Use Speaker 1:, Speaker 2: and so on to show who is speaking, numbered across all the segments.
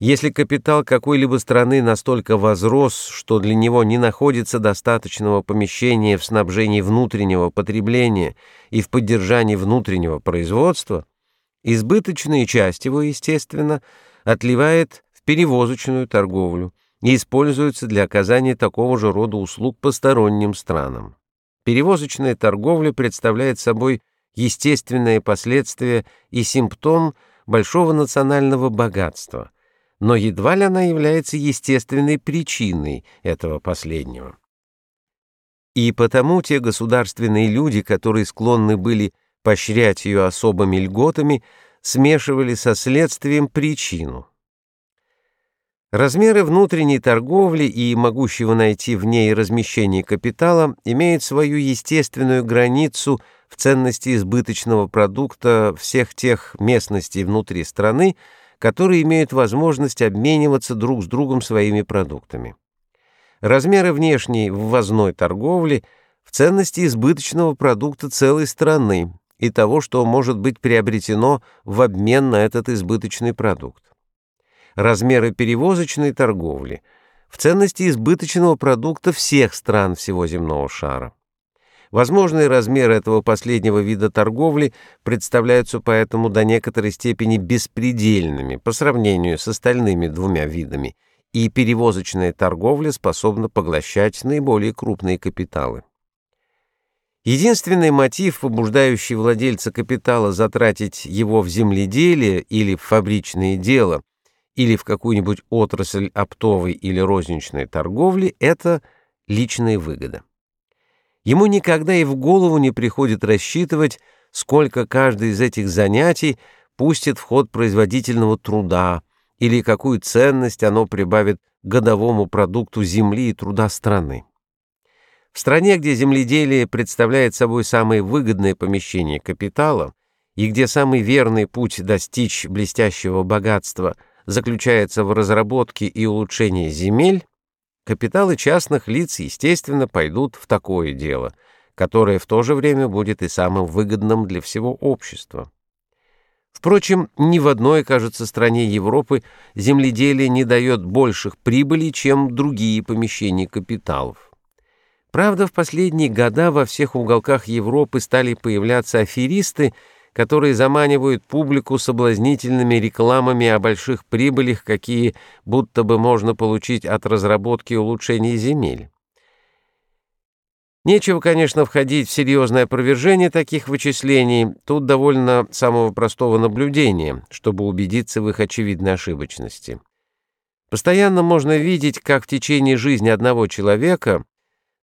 Speaker 1: Если капитал какой-либо страны настолько возрос, что для него не находится достаточного помещения в снабжении внутреннего потребления и в поддержании внутреннего производства, избыточная часть его, естественно, отливает в перевозочную торговлю и используется для оказания такого же рода услуг посторонним странам. Перевозочная торговля представляет собой естественное последствие и симптом большого национального богатства – но едва ли она является естественной причиной этого последнего. И потому те государственные люди, которые склонны были поощрять ее особыми льготами, смешивали со следствием причину. Размеры внутренней торговли и могущего найти в ней размещение капитала имеют свою естественную границу в ценности избыточного продукта всех тех местностей внутри страны, которые имеют возможность обмениваться друг с другом своими продуктами. Размеры внешней ввозной торговли в ценности избыточного продукта целой страны и того, что может быть приобретено в обмен на этот избыточный продукт. Размеры перевозочной торговли в ценности избыточного продукта всех стран всего земного шара. Возможные размеры этого последнего вида торговли представляются поэтому до некоторой степени беспредельными по сравнению с остальными двумя видами, и перевозочная торговля способна поглощать наиболее крупные капиталы. Единственный мотив, побуждающий владельца капитала затратить его в земледелие или в фабричное дело, или в какую-нибудь отрасль оптовой или розничной торговли, это личная выгода. Ему никогда и в голову не приходит рассчитывать, сколько каждый из этих занятий пустит в ход производительного труда или какую ценность оно прибавит годовому продукту земли и труда страны. В стране, где земледелие представляет собой самое выгодное помещение капитала и где самый верный путь достичь блестящего богатства заключается в разработке и улучшении земель, Капиталы частных лиц, естественно, пойдут в такое дело, которое в то же время будет и самым выгодным для всего общества. Впрочем, ни в одной, кажется, стране Европы земледелие не дает больших прибылей, чем другие помещения капиталов. Правда, в последние года во всех уголках Европы стали появляться аферисты, которые заманивают публику соблазнительными рекламами о больших прибылях, какие будто бы можно получить от разработки и улучшения земель. Нечего, конечно, входить в серьезное опровержение таких вычислений, тут довольно самого простого наблюдения, чтобы убедиться в их очевидной ошибочности. Постоянно можно видеть, как в течение жизни одного человека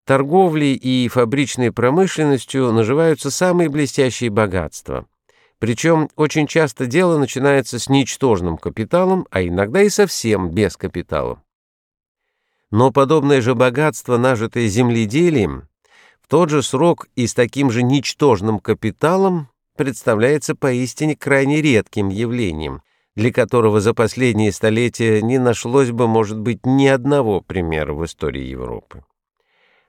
Speaker 1: торговлей и фабричной промышленностью наживаются самые блестящие богатства – причем очень часто дело начинается с ничтожным капиталом, а иногда и совсем без капитала. Но подобное же богатство, нажитое земледелием, в тот же срок и с таким же ничтожным капиталом представляется поистине крайне редким явлением, для которого за последние столетия не нашлось бы, может быть, ни одного примера в истории Европы.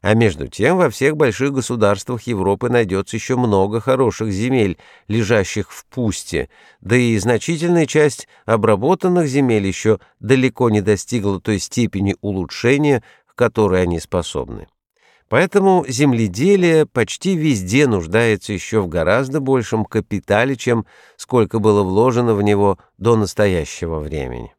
Speaker 1: А между тем во всех больших государствах Европы найдется еще много хороших земель, лежащих в пусте, да и значительная часть обработанных земель еще далеко не достигла той степени улучшения, к которой они способны. Поэтому земледелие почти везде нуждается еще в гораздо большем капитале, чем сколько было вложено в него до настоящего времени.